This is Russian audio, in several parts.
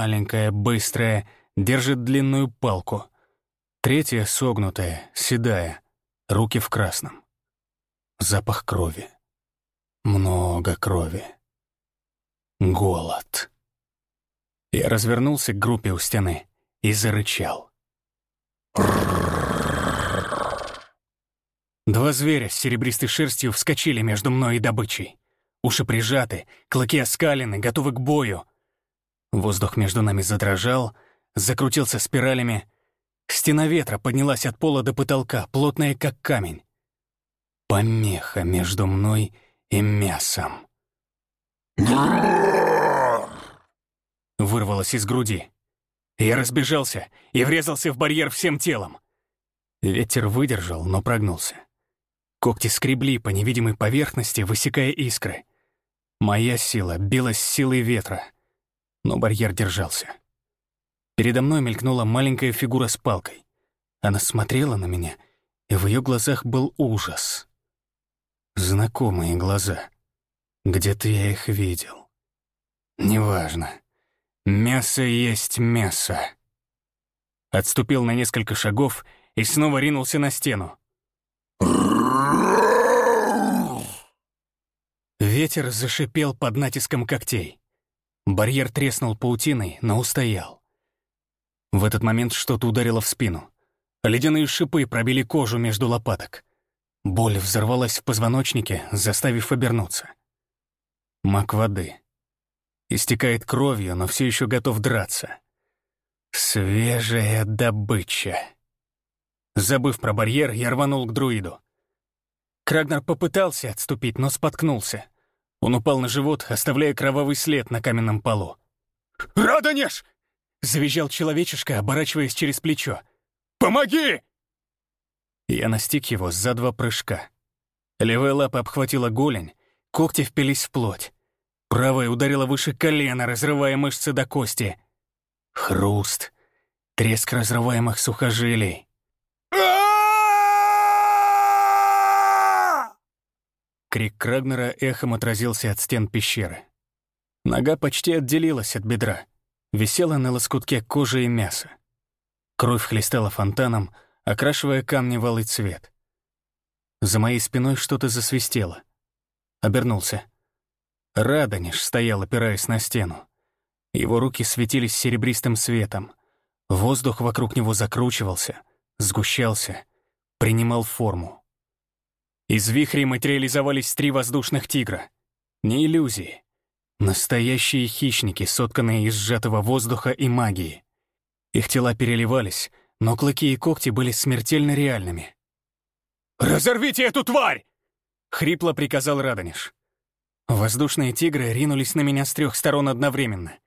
маленькая, быстрая, держит длинную палку. Третья согнутая, седая, руки в красном. Запах крови. Много крови. Голод. Я развернулся к группе у стены и зарычал. Два зверя с серебристой шерстью вскочили между мной и добычей. Уши прижаты, клыки оскалены, готовы к бою. Воздух между нами задрожал, закрутился спиралями. Стена ветра поднялась от пола до потолка, плотная как камень. Помеха между мной и мясом. Вырвалось из груди. Я разбежался и врезался в барьер всем телом. Ветер выдержал, но прогнулся. Когти скребли по невидимой поверхности, высекая искры. Моя сила билась с силой ветра, но барьер держался. Передо мной мелькнула маленькая фигура с палкой. Она смотрела на меня, и в ее глазах был ужас. Знакомые глаза. Где-то я их видел. Неважно. Мясо есть мясо. Отступил на несколько шагов и снова ринулся на стену. Ветер зашипел под натиском когтей. Барьер треснул паутиной, но устоял. В этот момент что-то ударило в спину. Ледяные шипы пробили кожу между лопаток. Боль взорвалась в позвоночнике, заставив обернуться. Мак воды. Истекает кровью, но все еще готов драться. Свежая добыча. Забыв про барьер, я рванул к друиду. Крагнер попытался отступить, но споткнулся. Он упал на живот, оставляя кровавый след на каменном полу. «Радонеж!» — завизжал человечишка, оборачиваясь через плечо. «Помоги!» Я настиг его за два прыжка. Левая лапа обхватила голень, когти впились в плоть. Правая ударила выше колена, разрывая мышцы до кости. Хруст, треск разрываемых сухожилий. Крик Крагнера эхом отразился от стен пещеры. Нога почти отделилась от бедра, висела на лоскутке кожи и мяса. Кровь хлестала фонтаном, окрашивая камни в алый цвет. За моей спиной что-то засвистело. Обернулся. Радонеж стоял, опираясь на стену. Его руки светились серебристым светом. Воздух вокруг него закручивался, сгущался, принимал форму. Из вихрей материализовались три воздушных тигра. Не иллюзии. Настоящие хищники, сотканные из сжатого воздуха и магии. Их тела переливались, но клыки и когти были смертельно реальными. «Разорвите эту тварь!» — хрипло приказал Радонеж. Воздушные тигры ринулись на меня с трех сторон одновременно.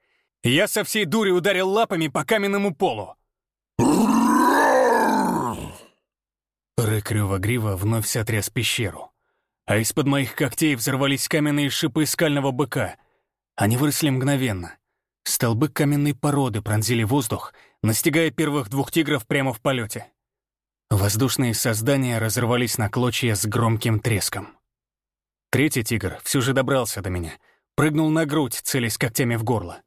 Я со всей дури ударил лапами по каменному полу. Рык рёва-грива вновь сотряс пещеру. А из-под моих когтей взорвались каменные шипы скального быка. Они выросли мгновенно. Столбы каменной породы пронзили воздух, настигая первых двух тигров прямо в полете. Воздушные создания разорвались на клочья с громким треском. Третий тигр все же добрался до меня, прыгнул на грудь, целясь когтями в горло.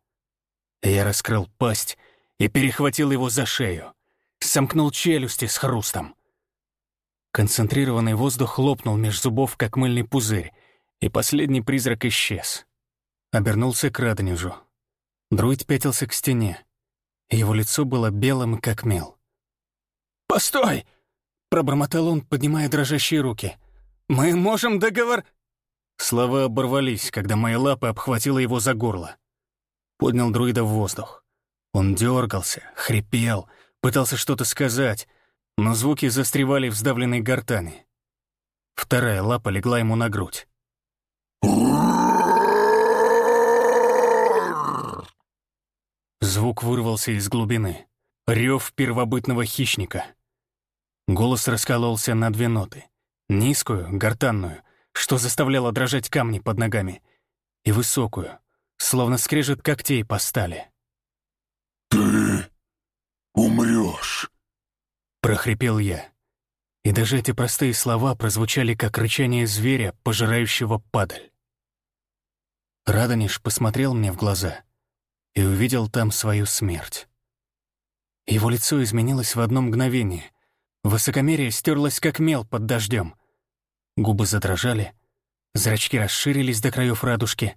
Я раскрыл пасть и перехватил его за шею, сомкнул челюсти с хрустом. Концентрированный воздух хлопнул меж зубов, как мыльный пузырь, и последний призрак исчез. Обернулся к Радонежу. Друид пятился к стене. Его лицо было белым, как мел. «Постой!» — пробормотал он, поднимая дрожащие руки. «Мы можем договор...» Слова оборвались, когда моя лапа обхватила его за горло. Поднял друида в воздух. Он дергался, хрипел, пытался что-то сказать, но звуки застревали в сдавленной гортани. Вторая лапа легла ему на грудь. Звук вырвался из глубины. Рев первобытного хищника. Голос раскололся на две ноты. Низкую, гортанную, что заставляло дрожать камни под ногами, и высокую, словно скрежет когтей по стали. «Ты прохрипел я. И даже эти простые слова прозвучали как рычание зверя, пожирающего падаль. Радонеж посмотрел мне в глаза, и увидел там свою смерть. Его лицо изменилось в одно мгновение. Высокомерие стерлось, как мел под дождем. Губы задрожали, зрачки расширились до краев радужки.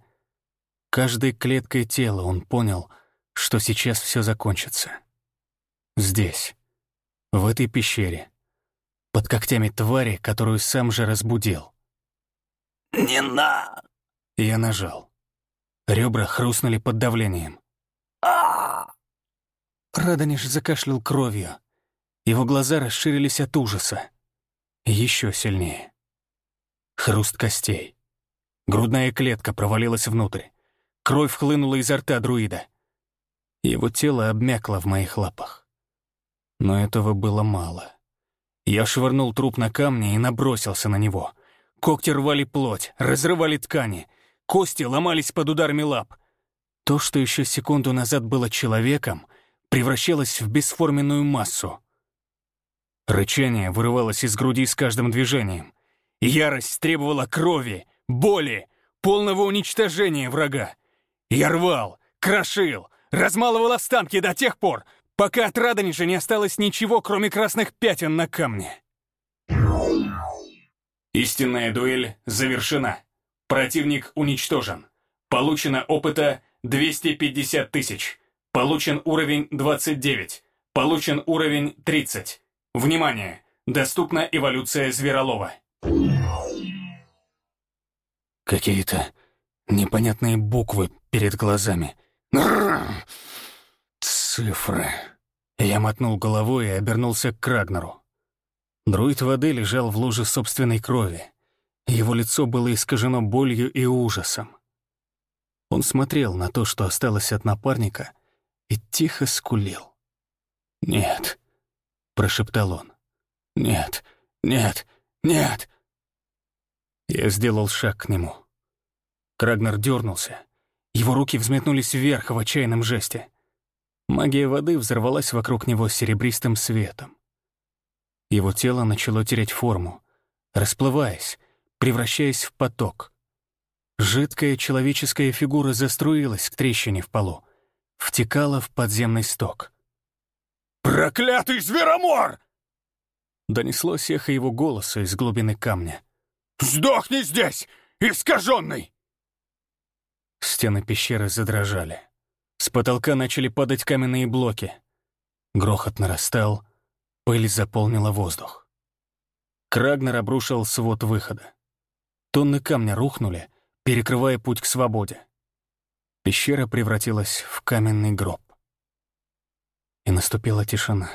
Каждой клеткой тела он понял, что сейчас все закончится. Здесь, в этой пещере, под когтями твари, которую сам же разбудил. «Не на...» Я нажал. Ребра хрустнули под давлением. а Радонеж закашлял кровью. Его глаза расширились от ужаса. Еще сильнее. Хруст костей. Грудная клетка провалилась внутрь. Кровь хлынула изо рта друида. Его тело обмякло в моих лапах. Но этого было мало. Я швырнул труп на камни и набросился на него. Когти рвали плоть, разрывали ткани. Кости ломались под ударами лап. То, что еще секунду назад было человеком, превращалось в бесформенную массу. Рычание вырывалось из груди с каждым движением. Ярость требовала крови, боли, полного уничтожения врага. Я рвал, крошил, размалывал останки до тех пор, пока от Радонежа не осталось ничего, кроме красных пятен на камне. Истинная дуэль завершена. Противник уничтожен. Получено опыта 250 тысяч. Получен уровень 29. Получен уровень 30. Внимание! Доступна эволюция Зверолова. Какие-то непонятные буквы перед глазами. Цифры. Я мотнул головой и обернулся к Крагнеру. Друид воды лежал в луже собственной крови. Его лицо было искажено болью и ужасом. Он смотрел на то, что осталось от напарника, и тихо скулил. «Нет», — прошептал он. «Нет, нет, нет!» Я сделал шаг к нему. Крагнер дернулся. Его руки взметнулись вверх в отчаянном жесте. Магия воды взорвалась вокруг него серебристым светом. Его тело начало терять форму, расплываясь, превращаясь в поток. Жидкая человеческая фигура заструилась к трещине в полу, втекала в подземный сток. «Проклятый зверомор!» Донеслось эхо его голоса из глубины камня. «Сдохни здесь, искаженный!» Стены пещеры задрожали. С потолка начали падать каменные блоки. Грохот нарастал, пыль заполнила воздух. Крагнер обрушил свод выхода. Тонны камня рухнули, перекрывая путь к свободе. Пещера превратилась в каменный гроб. И наступила тишина.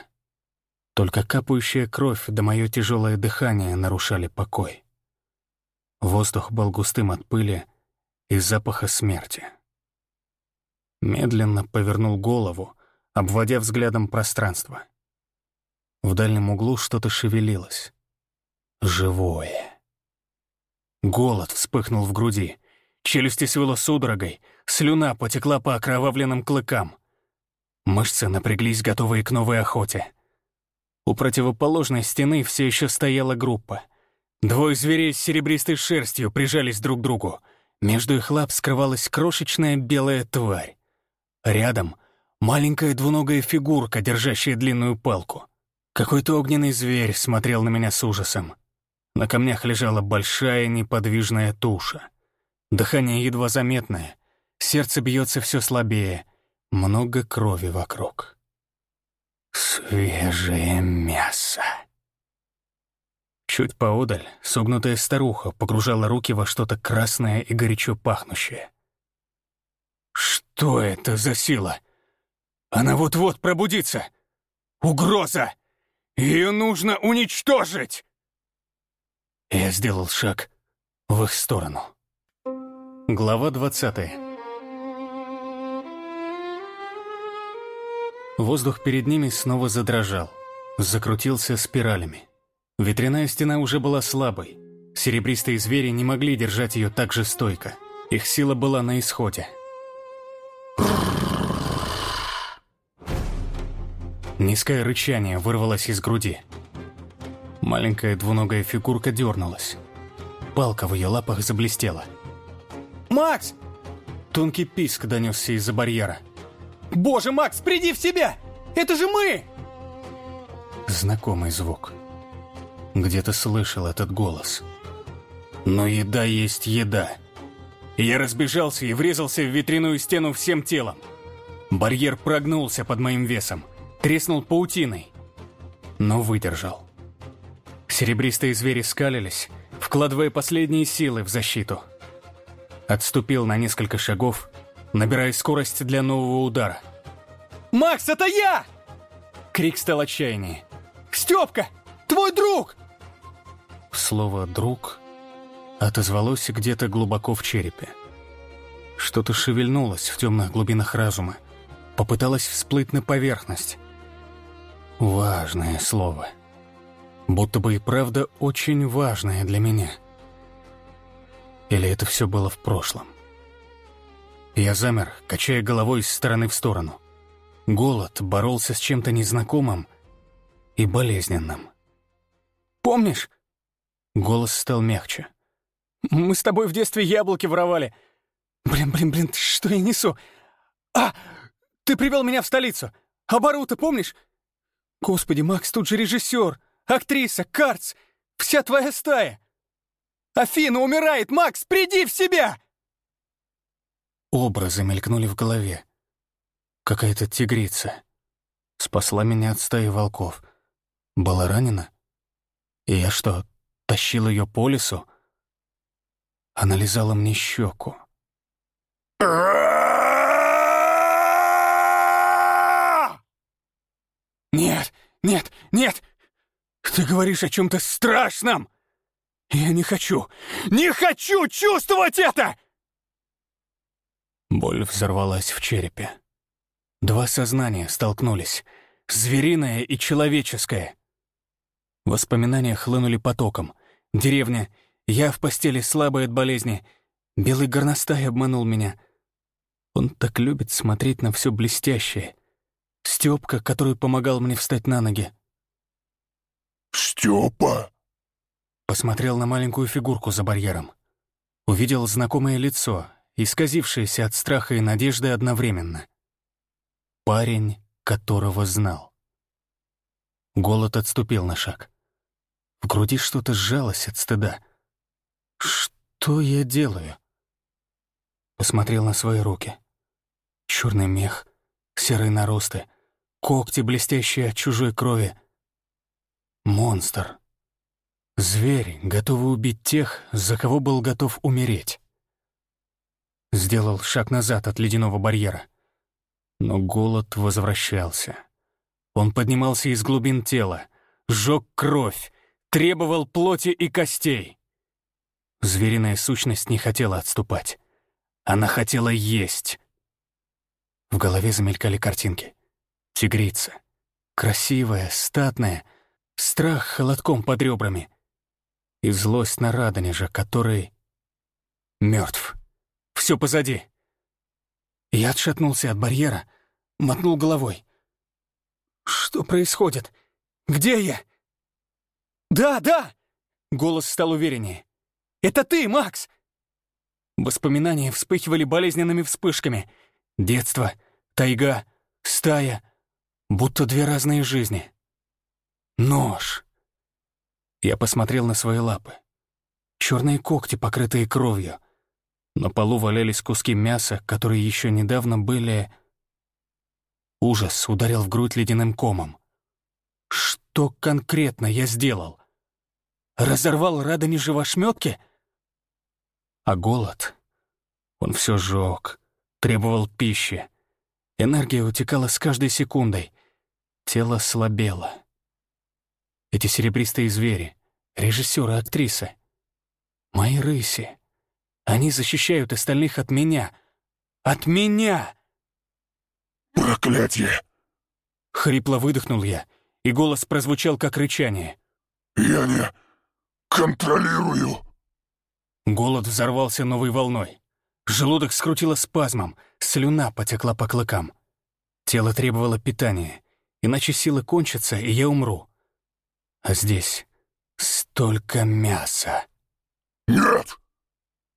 Только капающая кровь да мое тяжелое дыхание нарушали покой. Воздух был густым от пыли и запаха смерти. Медленно повернул голову, обводя взглядом пространство. В дальнем углу что-то шевелилось. Живое. Голод вспыхнул в груди. Челюсти свело судорогой, слюна потекла по окровавленным клыкам. Мышцы напряглись, готовые к новой охоте. У противоположной стены все еще стояла группа. Двое зверей с серебристой шерстью прижались друг к другу. Между их лап скрывалась крошечная белая тварь. Рядом — маленькая двуногая фигурка, держащая длинную палку. Какой-то огненный зверь смотрел на меня с ужасом. На камнях лежала большая неподвижная туша. Дыхание едва заметное, сердце бьется все слабее, много крови вокруг. Свежее мясо. Чуть поодаль согнутая старуха погружала руки во что-то красное и горячо пахнущее. Что это за сила? Она вот-вот пробудится. Угроза! Ее нужно уничтожить! Я сделал шаг в их сторону. Глава 20 Воздух перед ними снова задрожал, закрутился спиралями. Ветряная стена уже была слабой. Серебристые звери не могли держать ее так же стойко. Их сила была на исходе. Низкое рычание вырвалось из груди. Маленькая двуногая фигурка дернулась. Палка в ее лапах заблестела. «Макс!» Тонкий писк донесся из-за барьера. Боже, Макс, приди в себя! Это же мы! Знакомый звук. Где-то слышал этот голос. Но еда есть еда. Я разбежался и врезался в ветряную стену всем телом. Барьер прогнулся под моим весом, треснул паутиной, но выдержал. Серебристые звери скалились, вкладывая последние силы в защиту. Отступил на несколько шагов, набирая скорость для нового удара. «Макс, это я!» Крик стал отчаяннее. «Степка! Твой друг!» Слово «друг» отозвалось где-то глубоко в черепе. Что-то шевельнулось в темных глубинах разума, попыталось всплыть на поверхность. Важное слово. Будто бы и правда очень важное для меня. Или это все было в прошлом? Я замер, качая головой из стороны в сторону. Голод боролся с чем-то незнакомым и болезненным. «Помнишь?» Голос стал мягче. «Мы с тобой в детстве яблоки воровали. Блин, блин, блин, что я несу? А, ты привел меня в столицу. А помнишь? Господи, Макс, тут же режиссер, актриса, Карц, вся твоя стая. Афина умирает, Макс, приди в себя!» Образы мелькнули в голове. Какая-то тигрица. Спасла меня от стаи волков. Была ранена? И я что, тащил ее по лесу? Она лизала мне щеку. «Нет, нет, нет! Ты говоришь о чем-то страшном! Я не хочу, не хочу чувствовать это!» Боль взорвалась в черепе. Два сознания столкнулись, звериное и человеческое. Воспоминания хлынули потоком. Деревня, я в постели слабый от болезни, белый горностай обманул меня. Он так любит смотреть на все блестящее. Степка, который помогал мне встать на ноги. «Степа!» Посмотрел на маленькую фигурку за барьером. Увидел знакомое лицо, исказившееся от страха и надежды одновременно. Парень, которого знал. Голод отступил на шаг. В груди что-то сжалось от стыда. Что я делаю? Посмотрел на свои руки. Черный мех, серые наросты, когти, блестящие от чужой крови. Монстр. Зверь, готовый убить тех, за кого был готов умереть. Сделал шаг назад от ледяного барьера. Но голод возвращался. Он поднимался из глубин тела, сжег кровь, требовал плоти и костей. Звериная сущность не хотела отступать. Она хотела есть. В голове замелькали картинки. Тигрица. Красивая, статная, страх холодком под ребрами. И злость на Радонежа, который... мертв. Все позади. Я отшатнулся от барьера, мотнул головой. «Что происходит? Где я?» «Да, да!» — голос стал увереннее. «Это ты, Макс!» Воспоминания вспыхивали болезненными вспышками. Детство, тайга, стая. Будто две разные жизни. Нож. Я посмотрел на свои лапы. Черные когти, покрытые кровью. На полу валялись куски мяса, которые еще недавно были... Ужас ударил в грудь ледяным комом. Что конкретно я сделал? Разорвал Радонежи в? А голод? Он все жёг, требовал пищи. Энергия утекала с каждой секундой. Тело слабело. Эти серебристые звери, режиссеры, актрисы. Мои рыси. Они защищают остальных от меня. От меня! «Проклятие!» Хрипло выдохнул я, и голос прозвучал как рычание. «Я не контролирую!» Голод взорвался новой волной. Желудок скрутило спазмом, слюна потекла по клыкам. Тело требовало питания, иначе силы кончатся, и я умру. А здесь столько мяса. «Нет!»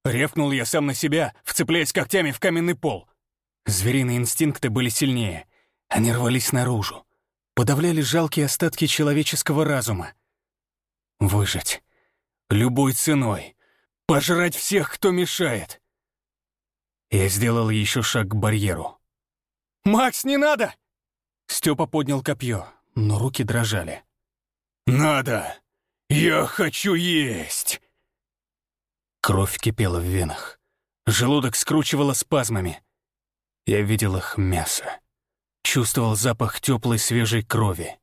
Ревкнул я сам на себя, вцепляясь когтями в каменный пол. Звериные инстинкты были сильнее. Они рвались наружу. Подавляли жалкие остатки человеческого разума. Выжить. Любой ценой. Пожрать всех, кто мешает. Я сделал еще шаг к барьеру. «Макс, не надо!» Степа поднял копье, но руки дрожали. «Надо! Я хочу есть!» Кровь кипела в венах. Желудок скручивало спазмами. Я видел их мясо. Чувствовал запах теплой свежей крови.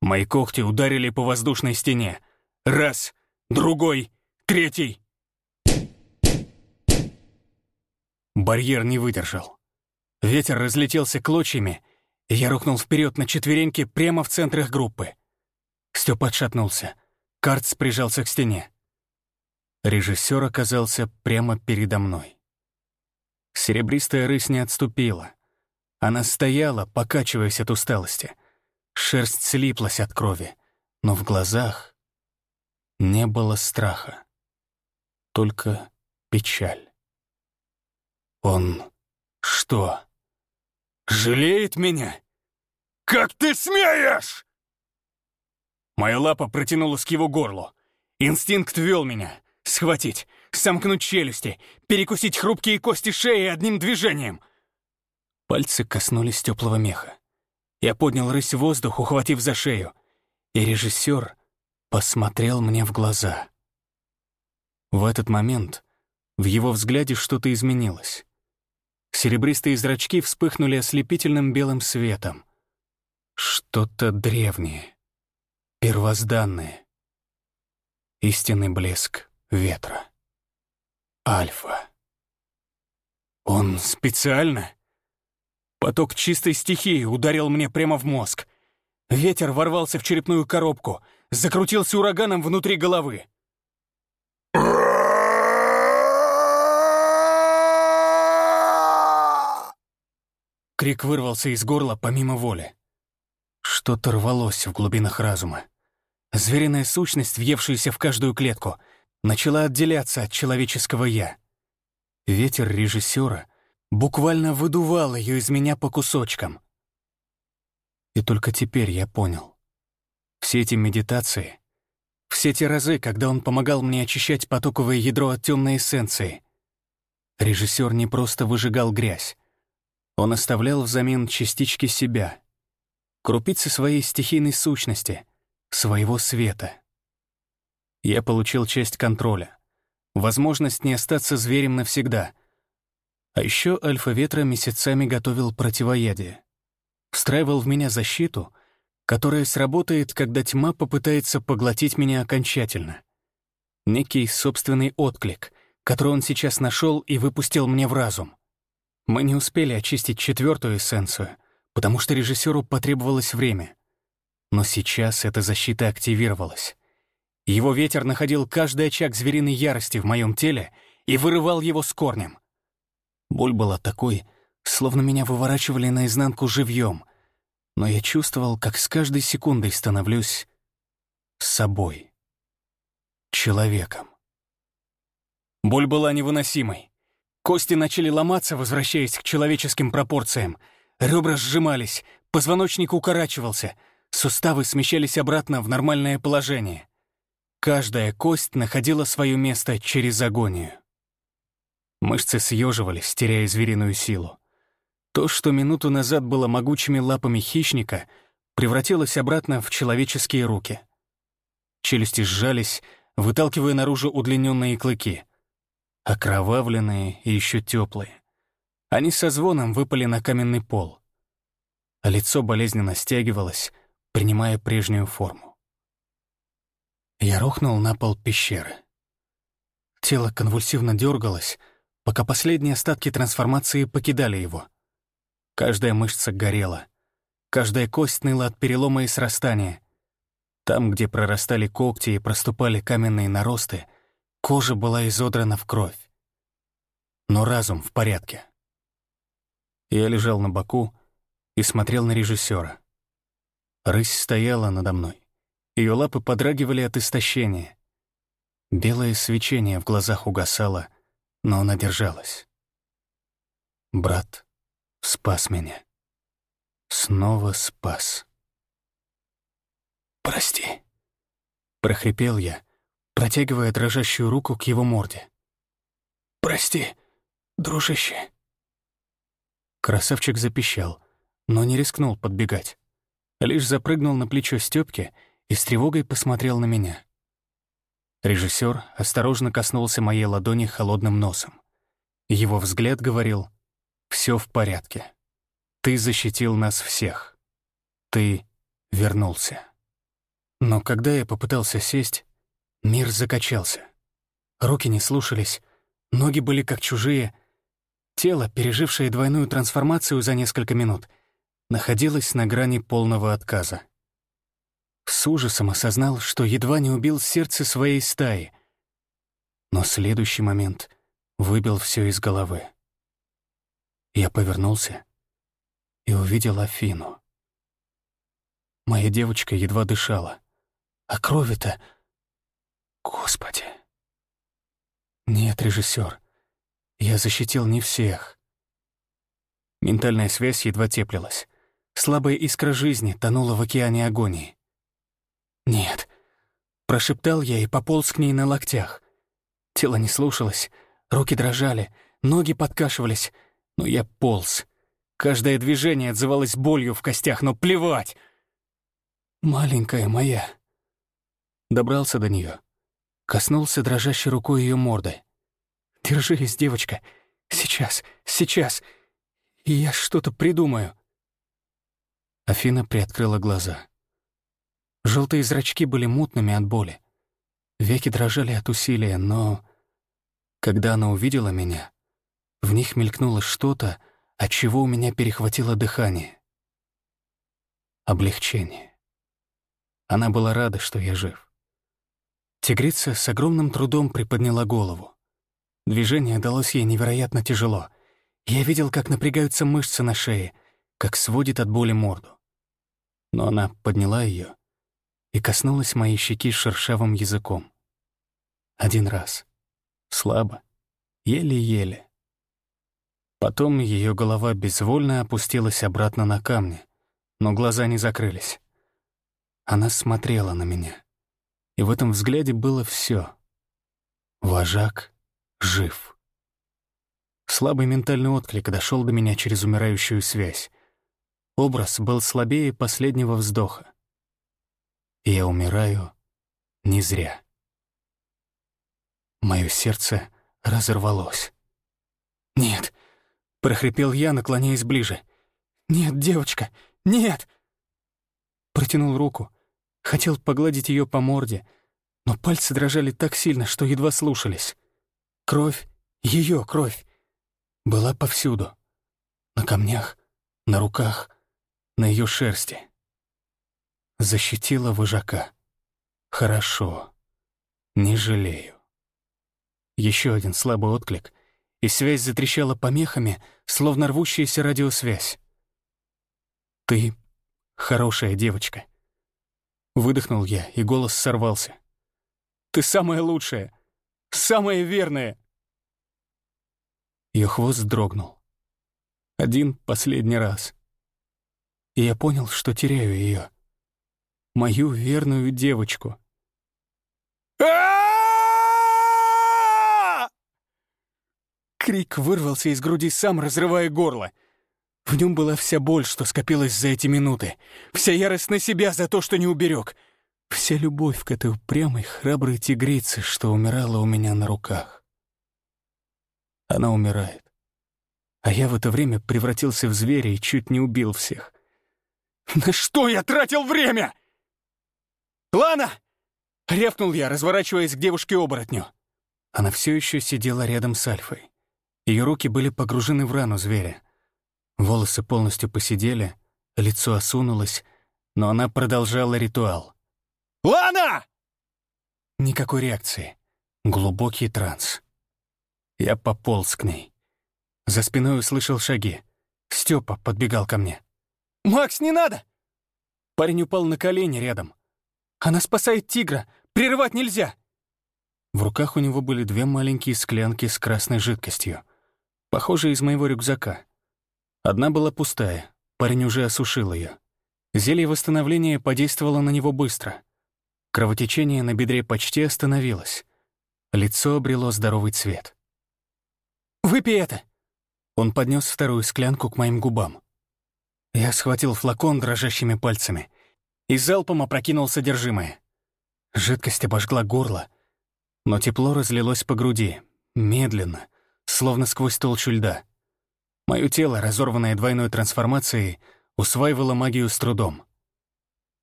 Мои когти ударили по воздушной стене. Раз, другой, третий. Барьер не выдержал. Ветер разлетелся клочьями, я рухнул вперед на четвереньки прямо в центр их группы. Степ отшатнулся. Картс прижался к стене. Режиссер оказался прямо передо мной. Серебристая рысь не отступила. Она стояла, покачиваясь от усталости. Шерсть слиплась от крови, но в глазах не было страха, только печаль. Он что, жалеет меня? Как ты смеешь? Моя лапа протянулась к его горлу. Инстинкт вел меня. Схватить, сомкнуть челюсти, перекусить хрупкие кости шеи одним движением. Пальцы коснулись теплого меха. Я поднял рысь в воздух, ухватив за шею, и режиссер посмотрел мне в глаза. В этот момент в его взгляде что-то изменилось. Серебристые зрачки вспыхнули ослепительным белым светом. Что-то древнее, первозданное. Истинный блеск ветра. Альфа. Он специально? Поток чистой стихии ударил мне прямо в мозг. Ветер ворвался в черепную коробку, закрутился ураганом внутри головы. Крик вырвался из горла помимо воли. Что-то рвалось в глубинах разума. Звериная сущность, въевшаяся в каждую клетку — начала отделяться от человеческого «я». Ветер режиссера буквально выдувал ее из меня по кусочкам. И только теперь я понял. Все эти медитации, все те разы, когда он помогал мне очищать потоковое ядро от темной эссенции, режиссер не просто выжигал грязь, он оставлял взамен частички себя, крупицы своей стихийной сущности, своего света. Я получил часть контроля. Возможность не остаться зверем навсегда. А еще Альфа-Ветра месяцами готовил противоядие. Встраивал в меня защиту, которая сработает, когда тьма попытается поглотить меня окончательно. Некий собственный отклик, который он сейчас нашел и выпустил мне в разум. Мы не успели очистить четвертую эссенцию, потому что режиссеру потребовалось время. Но сейчас эта защита активировалась. Его ветер находил каждый очаг звериной ярости в моем теле и вырывал его с корнем. Боль была такой, словно меня выворачивали наизнанку живьем, но я чувствовал, как с каждой секундой становлюсь собой, человеком. Боль была невыносимой. Кости начали ломаться, возвращаясь к человеческим пропорциям. Ребра сжимались, позвоночник укорачивался, суставы смещались обратно в нормальное положение. Каждая кость находила свое место через агонию. Мышцы съеживались, теряя звериную силу. То, что минуту назад было могучими лапами хищника, превратилось обратно в человеческие руки. Челюсти сжались, выталкивая наружу удлиненные клыки. Окровавленные и еще теплые. Они со звоном выпали на каменный пол. А лицо болезненно стягивалось, принимая прежнюю форму. Я рухнул на пол пещеры. Тело конвульсивно дергалось, пока последние остатки трансформации покидали его. Каждая мышца горела, каждая кость ныла от перелома и срастания. Там, где прорастали когти и проступали каменные наросты, кожа была изодрана в кровь. Но разум в порядке. Я лежал на боку и смотрел на режиссера. Рысь стояла надо мной. Ее лапы подрагивали от истощения. Белое свечение в глазах угасало, но она держалась. Брат спас меня. Снова спас. «Прости», — прохрипел я, протягивая дрожащую руку к его морде. «Прости, дружище». Красавчик запищал, но не рискнул подбегать. Лишь запрыгнул на плечо Стёпки и с тревогой посмотрел на меня. Режиссер осторожно коснулся моей ладони холодным носом. Его взгляд говорил «Все в порядке. Ты защитил нас всех. Ты вернулся». Но когда я попытался сесть, мир закачался. Руки не слушались, ноги были как чужие. Тело, пережившее двойную трансформацию за несколько минут, находилось на грани полного отказа. С ужасом осознал, что едва не убил сердце своей стаи. Но следующий момент выбил все из головы. Я повернулся и увидел Афину. Моя девочка едва дышала. А крови-то... Господи. Нет, режиссер, я защитил не всех. Ментальная связь едва теплилась. Слабая искра жизни тонула в океане агонии. «Нет», — прошептал я и пополз к ней на локтях. Тело не слушалось, руки дрожали, ноги подкашивались, но я полз. Каждое движение отзывалось болью в костях, но плевать. «Маленькая моя». Добрался до нее, коснулся дрожащей рукой ее морды. «Держись, девочка. Сейчас, сейчас. И я что-то придумаю». Афина приоткрыла глаза. Желтые зрачки были мутными от боли. Веки дрожали от усилия, но... Когда она увидела меня, в них мелькнуло что-то, от чего у меня перехватило дыхание. Облегчение. Она была рада, что я жив. Тигрица с огромным трудом приподняла голову. Движение далось ей невероятно тяжело. Я видел, как напрягаются мышцы на шее, как сводит от боли морду. Но она подняла ее и коснулась моей щеки шершавым языком. Один раз. Слабо. Еле-еле. Потом ее голова безвольно опустилась обратно на камни, но глаза не закрылись. Она смотрела на меня. И в этом взгляде было все. Вожак жив. Слабый ментальный отклик дошел до меня через умирающую связь. Образ был слабее последнего вздоха. Я умираю не зря. Мое сердце разорвалось. «Нет!» — прохрипел я, наклоняясь ближе. «Нет, девочка, нет!» Протянул руку, хотел погладить ее по морде, но пальцы дрожали так сильно, что едва слушались. Кровь, ее кровь, была повсюду. На камнях, на руках, на ее шерсти. Защитила вожака. Хорошо. Не жалею. Еще один слабый отклик, и связь затрещала помехами, словно рвущаяся радиосвязь. «Ты хорошая девочка». Выдохнул я, и голос сорвался. «Ты самая лучшая, самая верная». Ее хвост дрогнул. Один последний раз. И я понял, что теряю ее мою верную девочку. Крик вырвался из груди сам, разрывая горло. В нем была вся боль, что скопилась за эти минуты. Вся ярость на себя за то, что не уберег. Вся любовь к этой упрямой, храброй тигрице, что умирала у меня на руках. Она умирает. А я в это время превратился в зверя и чуть не убил всех. На что я тратил время? «Лана!» — рявкнул я, разворачиваясь к девушке-оборотню. Она все еще сидела рядом с Альфой. Ее руки были погружены в рану зверя. Волосы полностью посидели, лицо осунулось, но она продолжала ритуал. «Лана!» Никакой реакции. Глубокий транс. Я пополз к ней. За спиной услышал шаги. Степа подбегал ко мне. «Макс, не надо!» Парень упал на колени рядом. Она спасает тигра! Прерывать нельзя!» В руках у него были две маленькие склянки с красной жидкостью. Похоже, из моего рюкзака. Одна была пустая, парень уже осушил ее. Зелье восстановления подействовало на него быстро. Кровотечение на бедре почти остановилось. Лицо обрело здоровый цвет. «Выпей это!» Он поднес вторую склянку к моим губам. Я схватил флакон дрожащими пальцами и залпом опрокинул содержимое. Жидкость обожгла горло, но тепло разлилось по груди, медленно, словно сквозь толщу льда. Мое тело, разорванное двойной трансформацией, усваивало магию с трудом.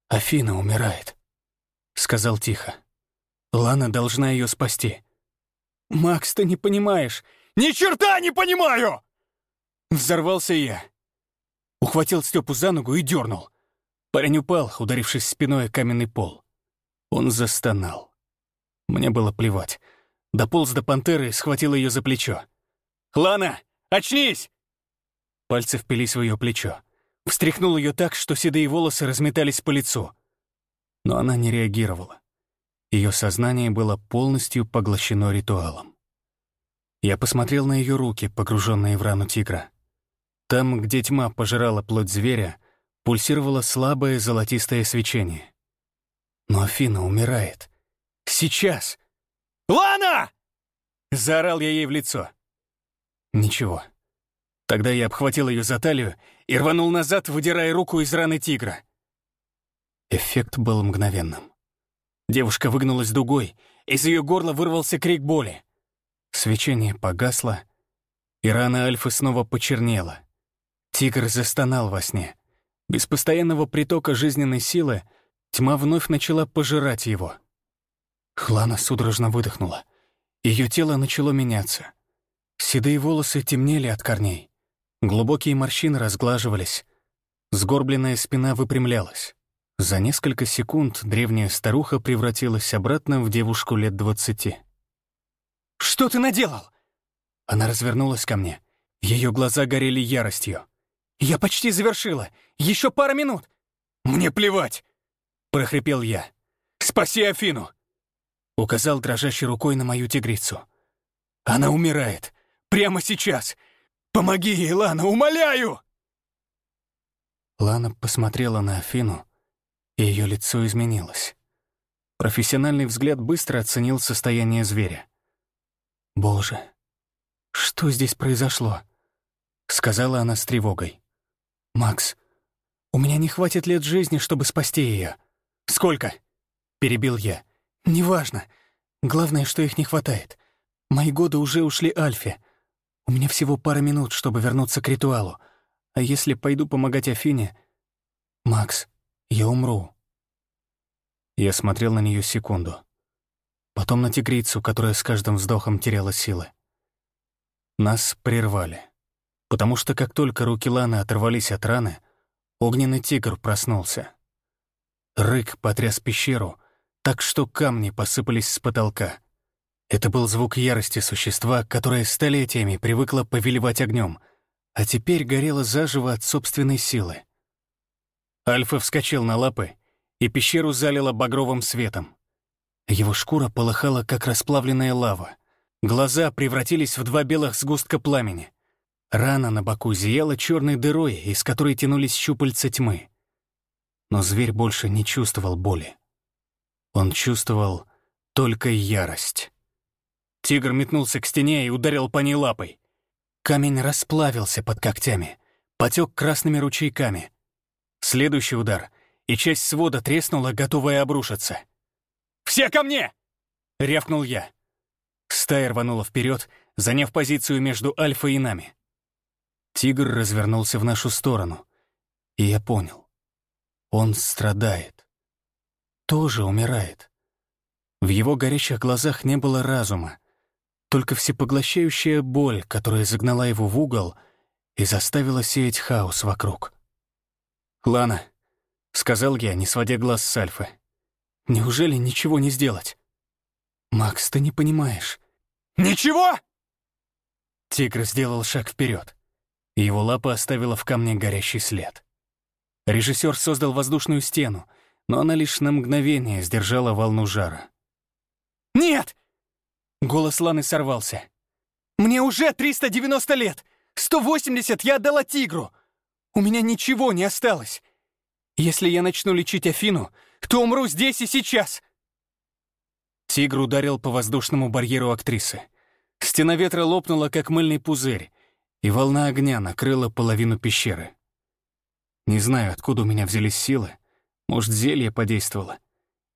«Афина умирает», — сказал тихо. «Лана должна ее спасти». «Макс, ты не понимаешь!» «Ни черта не понимаю!» Взорвался я. Ухватил Степу за ногу и дернул. Парень упал, ударившись спиной о каменный пол. Он застонал. Мне было плевать. Дополз до пантеры и схватил ее за плечо. «Лана, очнись!» Пальцы впились в ее плечо. Встряхнул ее так, что седые волосы разметались по лицу. Но она не реагировала. Ее сознание было полностью поглощено ритуалом. Я посмотрел на ее руки, погруженные в рану тигра. Там, где тьма пожирала плоть зверя, пульсировало слабое золотистое свечение. Но Афина умирает. Сейчас! «Лана!» — заорал я ей в лицо. Ничего. Тогда я обхватил ее за талию и рванул назад, выдирая руку из раны тигра. Эффект был мгновенным. Девушка выгнулась дугой, из ее горла вырвался крик боли. Свечение погасло, и рана Альфы снова почернела. Тигр застонал во сне. Без постоянного притока жизненной силы тьма вновь начала пожирать его. Хлана судорожно выдохнула. Ее тело начало меняться. Седые волосы темнели от корней. Глубокие морщины разглаживались. Сгорбленная спина выпрямлялась. За несколько секунд древняя старуха превратилась обратно в девушку лет двадцати. «Что ты наделал?» Она развернулась ко мне. Ее глаза горели яростью. «Я почти завершила! Еще пара минут!» «Мне плевать!» — прохрипел я. «Спаси Афину!» Указал дрожащей рукой на мою тигрицу. «Она умирает! Прямо сейчас! Помоги ей, Лана, умоляю!» Лана посмотрела на Афину, и ее лицо изменилось. Профессиональный взгляд быстро оценил состояние зверя. «Боже, что здесь произошло?» — сказала она с тревогой. «Макс, у меня не хватит лет жизни, чтобы спасти ее. «Сколько?» — перебил я. «Неважно. Главное, что их не хватает. Мои годы уже ушли Альфе. У меня всего пара минут, чтобы вернуться к ритуалу. А если пойду помогать Афине... Макс, я умру». Я смотрел на нее секунду потом на тигрицу, которая с каждым вздохом теряла силы. Нас прервали, потому что как только руки Ланы оторвались от раны, огненный тигр проснулся. Рык потряс пещеру, так что камни посыпались с потолка. Это был звук ярости существа, которое столетиями привыкло повелевать огнем, а теперь горело заживо от собственной силы. Альфа вскочил на лапы, и пещеру залило багровым светом. Его шкура полыхала, как расплавленная лава. Глаза превратились в два белых сгустка пламени. Рана на боку зияла черной дырой, из которой тянулись щупальца тьмы. Но зверь больше не чувствовал боли. Он чувствовал только ярость. Тигр метнулся к стене и ударил по ней лапой. Камень расплавился под когтями, потек красными ручейками. Следующий удар, и часть свода треснула, готовая обрушиться — «Все ко мне!» — рявкнул я. Стая рванула вперед, заняв позицию между Альфой и нами. Тигр развернулся в нашу сторону, и я понял. Он страдает. Тоже умирает. В его горящих глазах не было разума, только всепоглощающая боль, которая загнала его в угол и заставила сеять хаос вокруг. «Лана», — сказал я, не сводя глаз с Альфы, Неужели ничего не сделать? Макс, ты не понимаешь. Ничего! Тигр сделал шаг вперед. Его лапа оставила в камне горящий след. Режиссер создал воздушную стену, но она лишь на мгновение сдержала волну жара. «Нет!» Голос Ланы сорвался. Мне уже 390 лет! 180 я отдала тигру! У меня ничего не осталось! Если я начну лечить Афину, то умру здесь и сейчас!» Тигр ударил по воздушному барьеру актрисы. Стена ветра лопнула, как мыльный пузырь, и волна огня накрыла половину пещеры. Не знаю, откуда у меня взялись силы. Может, зелье подействовало.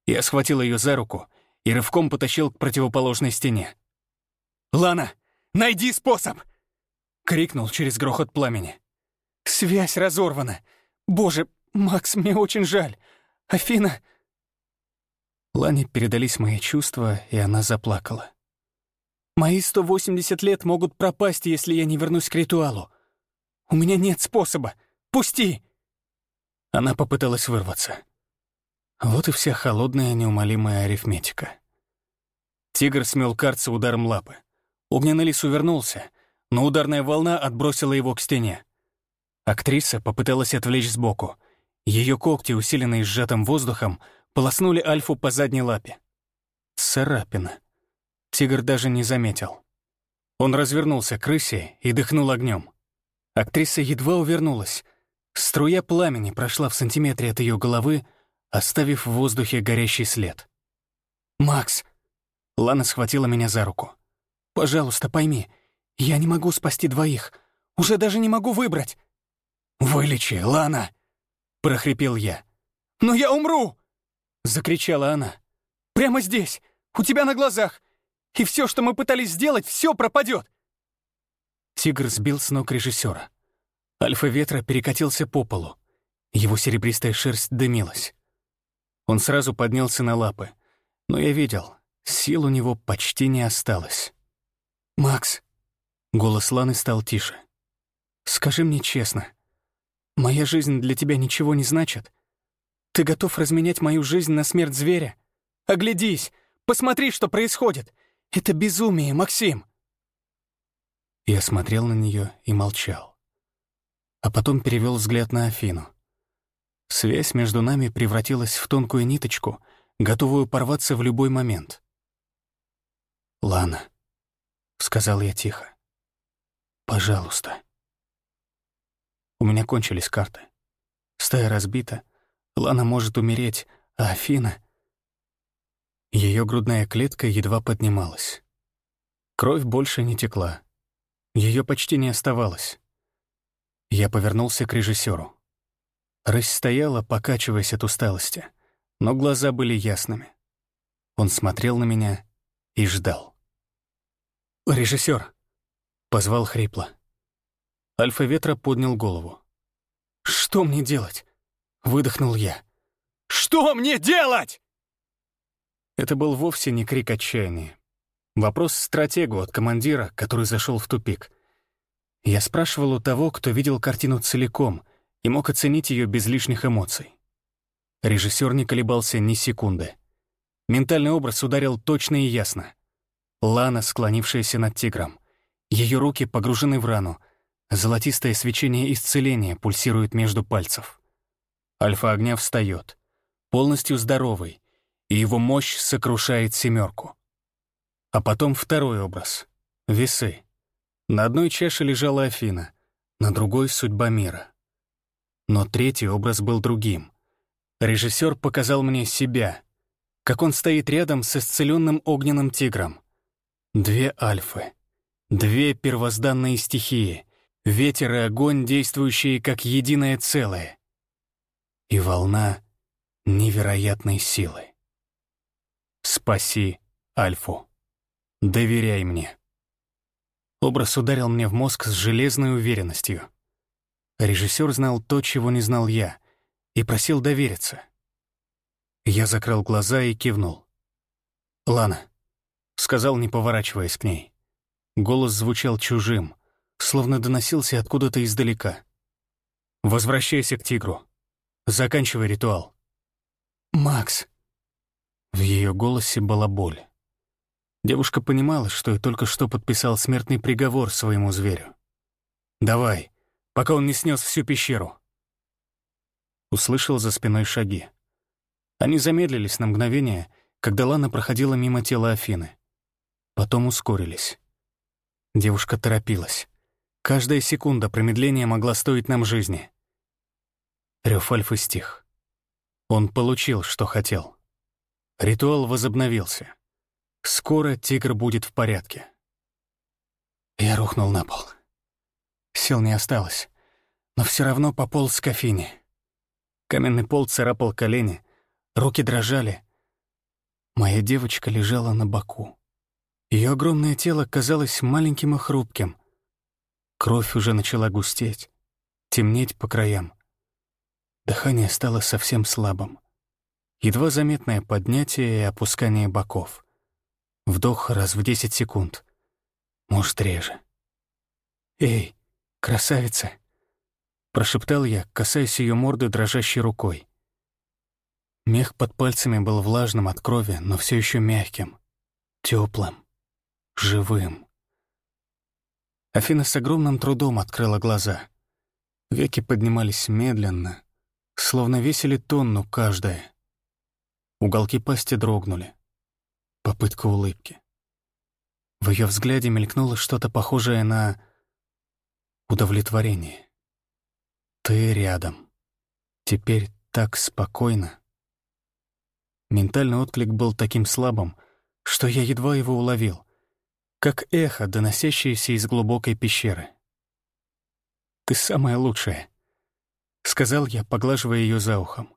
Я схватил ее за руку и рывком потащил к противоположной стене. «Лана, найди способ!» — крикнул через грохот пламени. «Связь разорвана! Боже, Макс, мне очень жаль! Афина...» Лане передались мои чувства, и она заплакала. «Мои 180 лет могут пропасть, если я не вернусь к ритуалу. У меня нет способа. Пусти!» Она попыталась вырваться. Вот и вся холодная, неумолимая арифметика. Тигр смел карца ударом лапы. Огненный лис увернулся, но ударная волна отбросила его к стене. Актриса попыталась отвлечь сбоку. Ее когти, усиленные сжатым воздухом, полоснули Альфу по задней лапе. Царапина. Тигр даже не заметил. Он развернулся к рысе и дыхнул огнем. Актриса едва увернулась. Струя пламени прошла в сантиметре от ее головы, оставив в воздухе горящий след. «Макс!» Лана схватила меня за руку. «Пожалуйста, пойми, я не могу спасти двоих. Уже даже не могу выбрать». «Вылечи, Лана!» — прохрипел я. «Но я умру!» — закричала она. «Прямо здесь, у тебя на глазах. И все, что мы пытались сделать, все пропадет!» Тигр сбил с ног режиссера. Альфа-ветра перекатился по полу. Его серебристая шерсть дымилась. Он сразу поднялся на лапы. Но я видел, сил у него почти не осталось. «Макс!» — голос Ланы стал тише. «Скажи мне честно, моя жизнь для тебя ничего не значит? Ты готов разменять мою жизнь на смерть зверя? Оглядись! Посмотри, что происходит! Это безумие, Максим!» Я смотрел на нее и молчал. А потом перевел взгляд на Афину. Связь между нами превратилась в тонкую ниточку, готовую порваться в любой момент. «Лана», — сказал я тихо, — «пожалуйста». У меня кончились карты. Стая разбита, Лана может умереть, а Афина... Ее грудная клетка едва поднималась. Кровь больше не текла. Ее почти не оставалось. Я повернулся к режиссеру. Рысь стояла, покачиваясь от усталости, но глаза были ясными. Он смотрел на меня и ждал. «Режиссер!» — позвал хрипло. Альфа-ветра поднял голову. «Что мне делать?» — выдохнул я. «Что мне делать?» Это был вовсе не крик отчаяния. Вопрос стратегу от командира, который зашел в тупик. Я спрашивал у того, кто видел картину целиком — и мог оценить ее без лишних эмоций. Режиссер не колебался ни секунды. Ментальный образ ударил точно и ясно. Лана, склонившаяся над тигром. Ее руки погружены в рану. Золотистое свечение исцеления пульсирует между пальцев. Альфа огня встает, полностью здоровый, и его мощь сокрушает семерку. А потом второй образ — весы. На одной чаше лежала Афина, на другой — судьба мира. Но третий образ был другим. Режиссер показал мне себя, как он стоит рядом с исцеленным огненным тигром. Две альфы, две первозданные стихии, ветер и огонь, действующие как единое целое. И волна невероятной силы. Спаси Альфу. Доверяй мне. Образ ударил мне в мозг с железной уверенностью. Режиссер знал то, чего не знал я, и просил довериться. Я закрыл глаза и кивнул. «Лана», — сказал, не поворачиваясь к ней. Голос звучал чужим, словно доносился откуда-то издалека. «Возвращайся к тигру. Заканчивай ритуал». «Макс!» В ее голосе была боль. Девушка понимала, что я только что подписал смертный приговор своему зверю. «Давай, пока он не снес всю пещеру. Услышал за спиной шаги. Они замедлились на мгновение, когда Лана проходила мимо тела Афины. Потом ускорились. Девушка торопилась. Каждая секунда промедления могла стоить нам жизни. Рёв Альфы стих. Он получил, что хотел. Ритуал возобновился. Скоро тигр будет в порядке. Я рухнул на пол. Сил не осталось, но все равно пополз с кофейни. Каменный пол царапал колени, руки дрожали. Моя девочка лежала на боку. Ее огромное тело казалось маленьким и хрупким. Кровь уже начала густеть, темнеть по краям. Дыхание стало совсем слабым. Едва заметное поднятие и опускание боков. Вдох раз в десять секунд. Может, реже. «Эй, красавица!» Прошептал я, касаясь ее морды дрожащей рукой. Мех под пальцами был влажным от крови, но все еще мягким, теплым, живым. Афина с огромным трудом открыла глаза. Веки поднимались медленно, словно весили тонну каждая. Уголки пасти дрогнули. Попытка улыбки. В ее взгляде мелькнуло что-то похожее на удовлетворение. «Ты рядом. Теперь так спокойно». Ментальный отклик был таким слабым, что я едва его уловил, как эхо, доносящееся из глубокой пещеры. «Ты самая лучшая», — сказал я, поглаживая ее за ухом.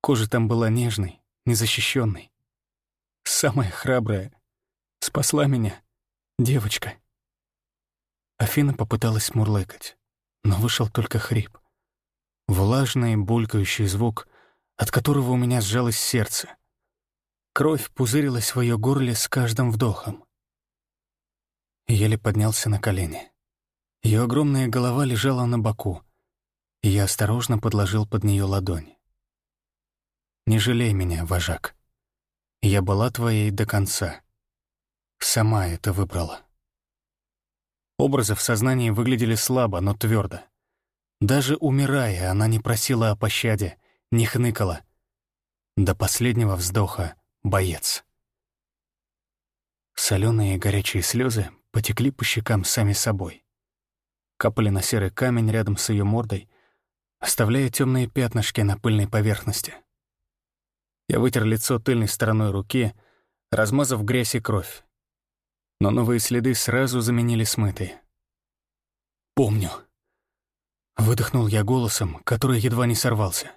Кожа там была нежной, незащищенной. «Самая храбрая. Спасла меня, девочка». Афина попыталась мурлыкать, но вышел только хрип. Влажный, булькающий звук, от которого у меня сжалось сердце. Кровь пузырилась в ее горле с каждым вдохом. Еле поднялся на колени. Ее огромная голова лежала на боку, и я осторожно подложил под нее ладонь. «Не жалей меня, вожак. Я была твоей до конца. Сама это выбрала». Образы в сознании выглядели слабо, но твердо. Даже умирая, она не просила о пощаде, не хныкала. До последнего вздоха боец. Соленые горячие слезы потекли по щекам сами собой. Капали на серый камень рядом с ее мордой, оставляя темные пятнышки на пыльной поверхности. Я вытер лицо тыльной стороной руки, размазав грязь и кровь. Но новые следы сразу заменили смытые. «Помню». Выдохнул я голосом, который едва не сорвался.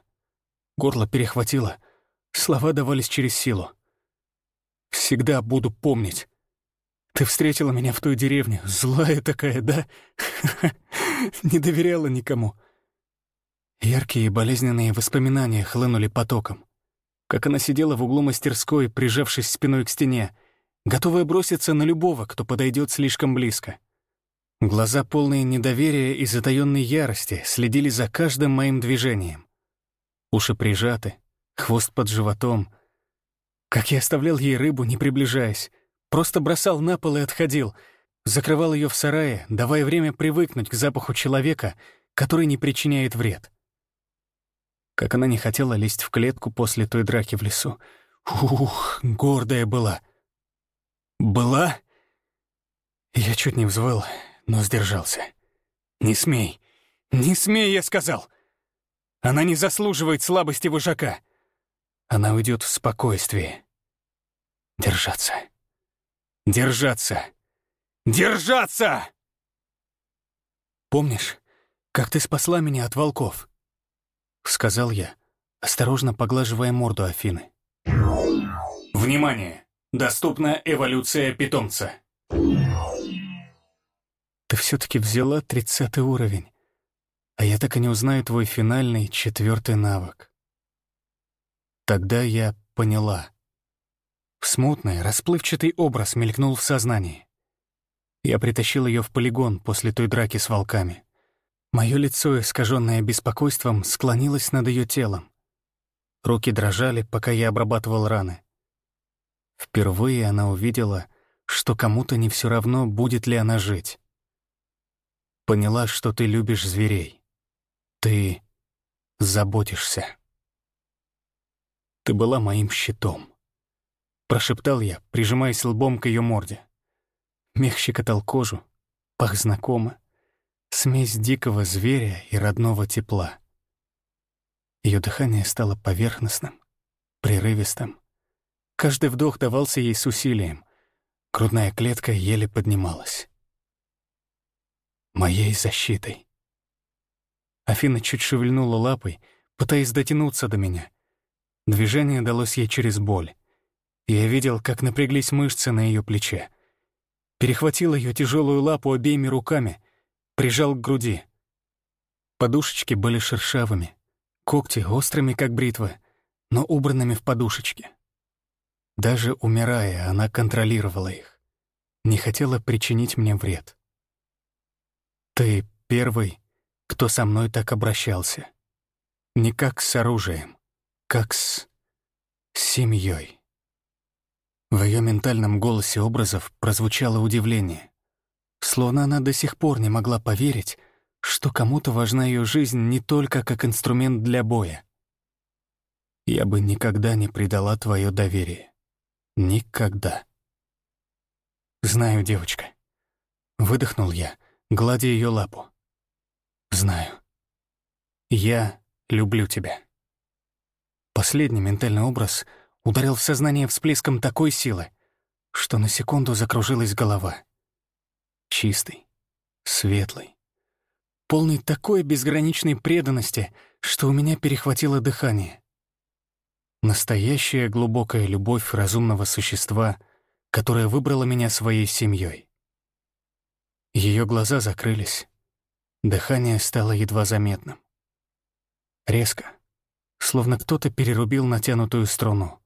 Горло перехватило, слова давались через силу. «Всегда буду помнить. Ты встретила меня в той деревне, злая такая, да? Не доверяла никому. Яркие и болезненные воспоминания хлынули потоком. Как она сидела в углу мастерской, прижавшись спиной к стене, готовая броситься на любого, кто подойдет слишком близко. Глаза, полные недоверия и затаённой ярости, следили за каждым моим движением. Уши прижаты, хвост под животом. Как я оставлял ей рыбу, не приближаясь, Просто бросал на пол и отходил. Закрывал ее в сарае, давая время привыкнуть к запаху человека, который не причиняет вред. Как она не хотела лезть в клетку после той драки в лесу. Ух, гордая была. Была? Я чуть не взвыл, но сдержался. «Не смей! Не смей!» — я сказал. «Она не заслуживает слабости вожака. Она уйдет в спокойствие. Держаться». Держаться! Держаться! «Помнишь, как ты спасла меня от волков?» — сказал я, осторожно поглаживая морду Афины. «Внимание! Доступна эволюция питомца!» «Ты все-таки взяла тридцатый уровень, а я так и не узнаю твой финальный четвертый навык». Тогда я поняла — Смутный, расплывчатый образ мелькнул в сознании. Я притащил ее в полигон после той драки с волками. Мое лицо, искаженное беспокойством, склонилось над ее телом. Руки дрожали, пока я обрабатывал раны. Впервые она увидела, что кому-то не все равно, будет ли она жить. Поняла, что ты любишь зверей. Ты заботишься. Ты была моим щитом. Прошептал я, прижимаясь лбом к ее морде. Мех щекотал кожу, Пах знакомо. Смесь дикого зверя и родного тепла. Ее дыхание стало поверхностным, прерывистым. Каждый вдох давался ей с усилием. Грудная клетка еле поднималась. Моей защитой. Афина чуть шевельнула лапой, пытаясь дотянуться до меня. Движение далось ей через боль. Я видел, как напряглись мышцы на ее плече. Перехватил ее тяжелую лапу обеими руками, прижал к груди. Подушечки были шершавыми, когти острыми, как бритвы, но убранными в подушечки. Даже умирая, она контролировала их. Не хотела причинить мне вред. Ты первый, кто со мной так обращался. Не как с оружием, как с семьей. В ее ментальном голосе образов прозвучало удивление. Словно она до сих пор не могла поверить, что кому-то важна ее жизнь не только как инструмент для боя. Я бы никогда не предала твое доверие. Никогда. Знаю, девочка. Выдохнул я, гладя ее лапу. Знаю. Я люблю тебя. Последний ментальный образ — ударил в сознание всплеском такой силы, что на секунду закружилась голова. Чистый, светлый, полный такой безграничной преданности, что у меня перехватило дыхание. Настоящая глубокая любовь разумного существа, которое выбрало меня своей семьей. Ее глаза закрылись, дыхание стало едва заметным. Резко, словно кто-то перерубил натянутую струну.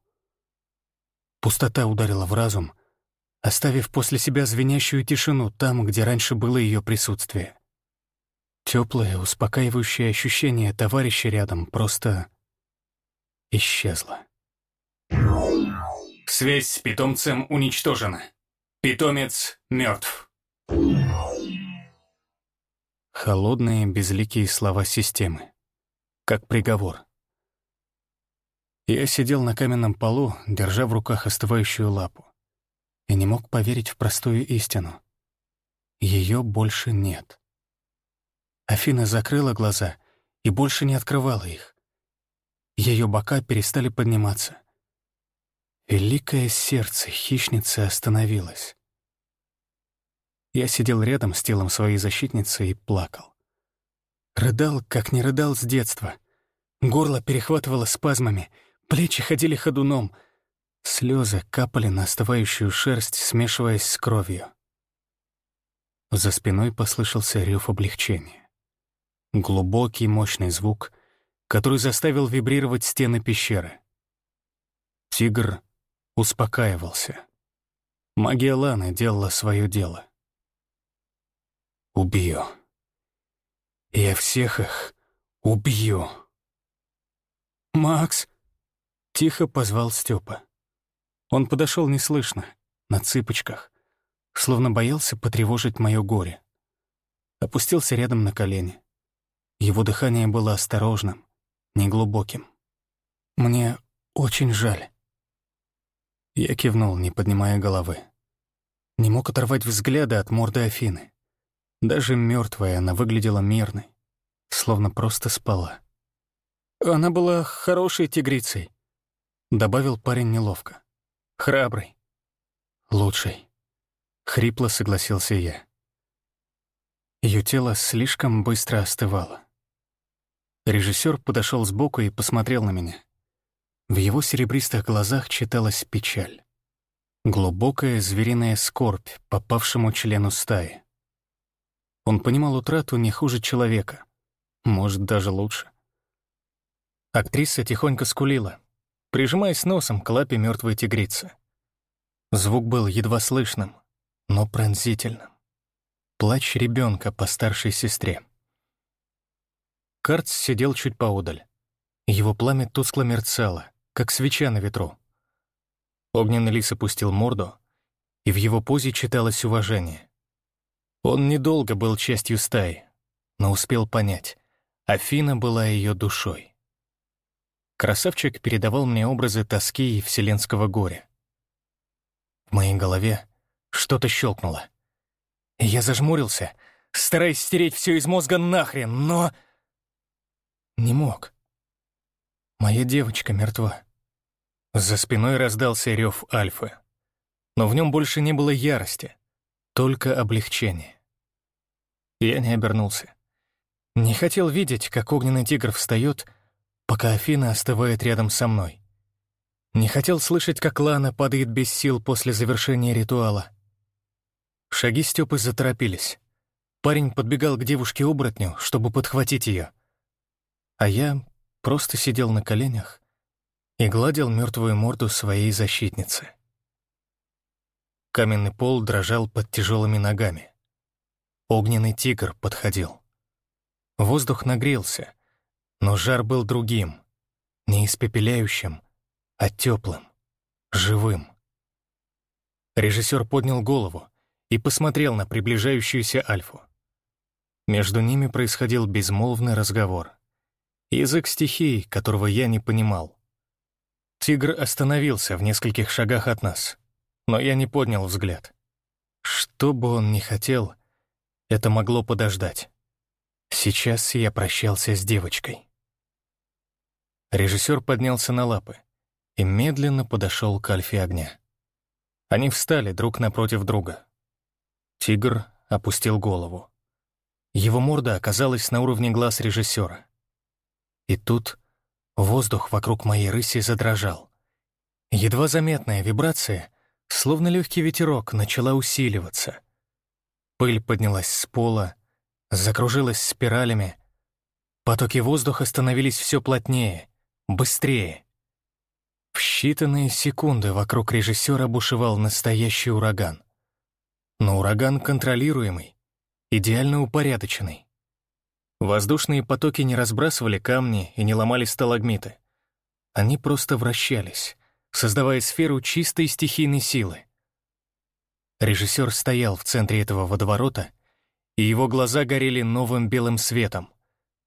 Пустота ударила в разум, оставив после себя звенящую тишину там, где раньше было ее присутствие. Теплое, успокаивающее ощущение товарища рядом просто исчезло. Связь с питомцем уничтожена. Питомец мертв. Холодные, безликие слова системы. Как приговор. Я сидел на каменном полу, держа в руках остывающую лапу, и не мог поверить в простую истину. Ее больше нет. Афина закрыла глаза и больше не открывала их. Ее бока перестали подниматься. Великое сердце хищницы остановилось. Я сидел рядом с телом своей защитницы и плакал. Рыдал, как не рыдал с детства. Горло перехватывало спазмами — Плечи ходили ходуном. Слезы капали на остывающую шерсть, смешиваясь с кровью. За спиной послышался рев облегчения. Глубокий, мощный звук, который заставил вибрировать стены пещеры. Тигр успокаивался. Магия Ланы делала свое дело. Убью. Я всех их убью. «Макс!» Тихо позвал Степа. Он подошел неслышно, на цыпочках, словно боялся потревожить мое горе. Опустился рядом на колени. Его дыхание было осторожным, неглубоким. «Мне очень жаль». Я кивнул, не поднимая головы. Не мог оторвать взгляда от морды Афины. Даже мертвая она выглядела мирной, словно просто спала. Она была хорошей тигрицей, Добавил парень неловко. Храбрый. Лучший. Хрипло согласился я. Ее тело слишком быстро остывало. Режиссер подошел сбоку и посмотрел на меня. В его серебристых глазах читалась печаль. Глубокая звериная скорбь попавшему члену стаи. Он понимал утрату не хуже человека, может, даже лучше. Актриса тихонько скулила, прижимаясь носом к лапе мертвой тигрицы. Звук был едва слышным, но пронзительным. Плач ребенка по старшей сестре. Карц сидел чуть поодаль. Его пламя тускло мерцало, как свеча на ветру. Огненный лис опустил морду, и в его позе читалось уважение. Он недолго был частью стаи, но успел понять, Афина была ее душой. Красавчик передавал мне образы тоски и вселенского горя. В моей голове что-то щелкнуло. Я зажмурился, стараясь стереть все из мозга нахрен, но... Не мог. Моя девочка мертва. За спиной раздался рев Альфы. Но в нем больше не было ярости, только облегчение. Я не обернулся. Не хотел видеть, как огненный тигр встает, пока Афина остывает рядом со мной. Не хотел слышать, как Лана падает без сил после завершения ритуала. Шаги Степы заторопились. Парень подбегал к девушке-оборотню, чтобы подхватить ее. А я просто сидел на коленях и гладил мертвую морду своей защитницы. Каменный пол дрожал под тяжелыми ногами. Огненный тигр подходил. Воздух нагрелся, но жар был другим, не испепеляющим, а теплым, живым. Режиссер поднял голову и посмотрел на приближающуюся Альфу. Между ними происходил безмолвный разговор. Язык стихий, которого я не понимал. Тигр остановился в нескольких шагах от нас, но я не поднял взгляд. Что бы он ни хотел, это могло подождать. Сейчас я прощался с девочкой. Режиссер поднялся на лапы и медленно подошел к Альфе огня. Они встали друг напротив друга. Тигр опустил голову. Его морда оказалась на уровне глаз режиссера. И тут воздух вокруг моей рыси задрожал. Едва заметная вибрация, словно легкий ветерок, начала усиливаться. Пыль поднялась с пола, закружилась спиралями. Потоки воздуха становились все плотнее, быстрее. В считанные секунды вокруг режиссера бушевал настоящий ураган. Но ураган контролируемый, идеально упорядоченный. Воздушные потоки не разбрасывали камни и не ломали сталагмиты. Они просто вращались, создавая сферу чистой стихийной силы. Режиссер стоял в центре этого водоворота, и его глаза горели новым белым светом,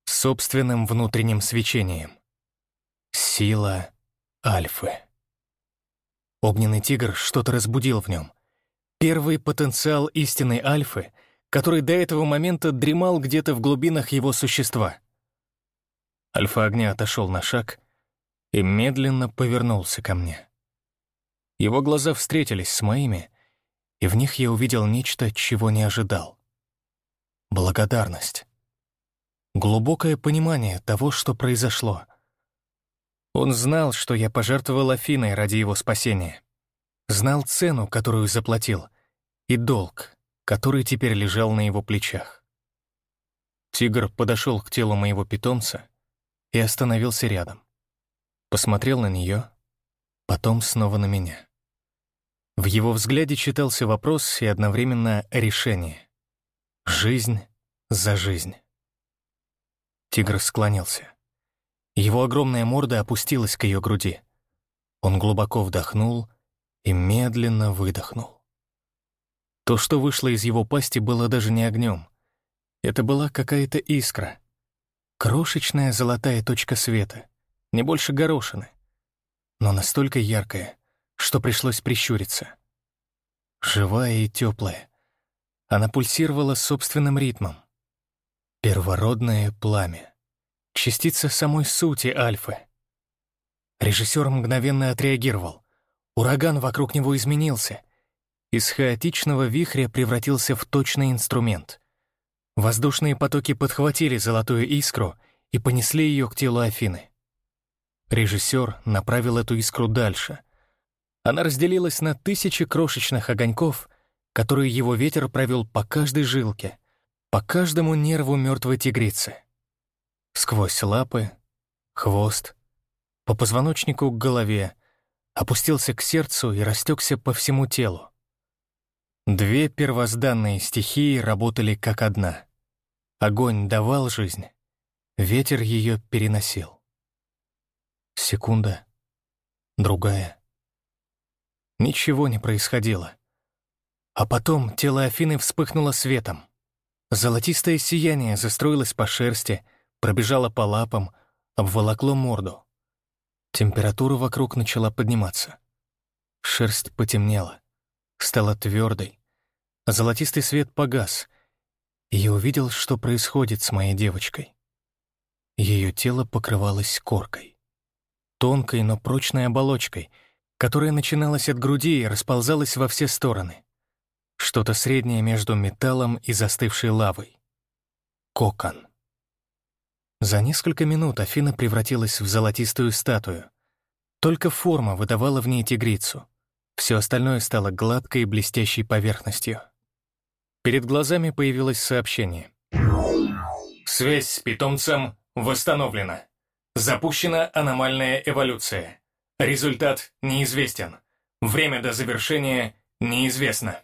собственным внутренним свечением. Сила Альфы. Огненный тигр что-то разбудил в нем. Первый потенциал истинной Альфы, который до этого момента дремал где-то в глубинах его существа. Альфа огня отошел на шаг и медленно повернулся ко мне. Его глаза встретились с моими, и в них я увидел нечто, чего не ожидал. Благодарность. Глубокое понимание того, что произошло — он знал, что я пожертвовал Афиной ради его спасения. Знал цену, которую заплатил, и долг, который теперь лежал на его плечах. Тигр подошел к телу моего питомца и остановился рядом. Посмотрел на нее, потом снова на меня. В его взгляде читался вопрос и одновременно решение. Жизнь за жизнь. Тигр склонился. Его огромная морда опустилась к ее груди. Он глубоко вдохнул и медленно выдохнул. То, что вышло из его пасти, было даже не огнем. Это была какая-то искра. Крошечная золотая точка света, не больше горошины, но настолько яркая, что пришлось прищуриться. Живая и теплая, она пульсировала собственным ритмом. Первородное пламя частица самой сути Альфы. Режиссер мгновенно отреагировал. Ураган вокруг него изменился. Из хаотичного вихря превратился в точный инструмент. Воздушные потоки подхватили золотую искру и понесли ее к телу Афины. Режиссер направил эту искру дальше. Она разделилась на тысячи крошечных огоньков, которые его ветер провел по каждой жилке, по каждому нерву мертвой тигрицы сквозь лапы, хвост, по позвоночнику к голове, опустился к сердцу и растекся по всему телу. Две первозданные стихии работали как одна. Огонь давал жизнь, ветер ее переносил. Секунда, другая. Ничего не происходило. А потом тело Афины вспыхнуло светом. Золотистое сияние застроилось по шерсти, пробежала по лапам, обволокло морду. Температура вокруг начала подниматься. Шерсть потемнела, стала твердой. Золотистый свет погас, и я увидел, что происходит с моей девочкой. Ее тело покрывалось коркой. Тонкой, но прочной оболочкой, которая начиналась от груди и расползалась во все стороны. Что-то среднее между металлом и застывшей лавой. Кокон. За несколько минут Афина превратилась в золотистую статую. Только форма выдавала в ней тигрицу. Все остальное стало гладкой и блестящей поверхностью. Перед глазами появилось сообщение. «Связь с питомцем восстановлена. Запущена аномальная эволюция. Результат неизвестен. Время до завершения неизвестно».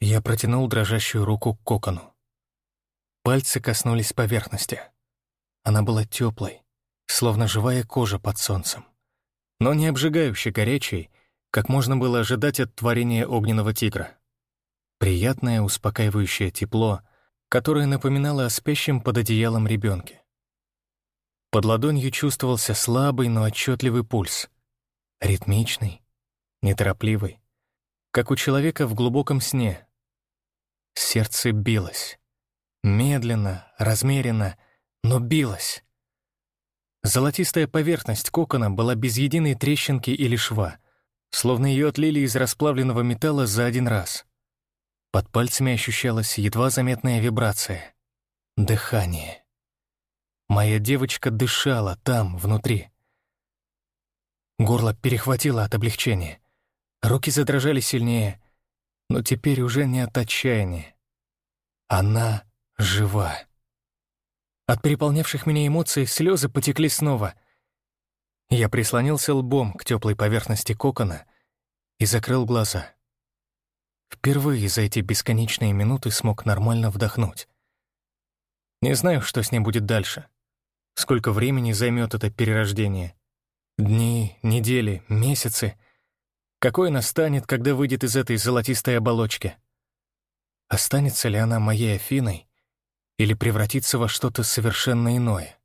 Я протянул дрожащую руку к кокону. Пальцы коснулись поверхности. Она была теплой, словно живая кожа под солнцем, но не обжигающе горячей, как можно было ожидать от творения огненного тигра. Приятное, успокаивающее тепло, которое напоминало о спящем под одеялом ребенке. Под ладонью чувствовался слабый, но отчетливый пульс. Ритмичный, неторопливый, как у человека в глубоком сне. Сердце билось. Медленно, размеренно, но билось. Золотистая поверхность кокона была без единой трещинки или шва, словно ее отлили из расплавленного металла за один раз. Под пальцами ощущалась едва заметная вибрация. Дыхание. Моя девочка дышала там, внутри. Горло перехватило от облегчения. Руки задрожали сильнее, но теперь уже не от отчаяния. Она жива. От переполнявших меня эмоций слезы потекли снова. Я прислонился лбом к теплой поверхности кокона и закрыл глаза. Впервые за эти бесконечные минуты смог нормально вдохнуть. Не знаю, что с ней будет дальше. Сколько времени займет это перерождение. Дни, недели, месяцы. Какой она станет, когда выйдет из этой золотистой оболочки? Останется ли она моей Афиной или превратится во что-то совершенно иное?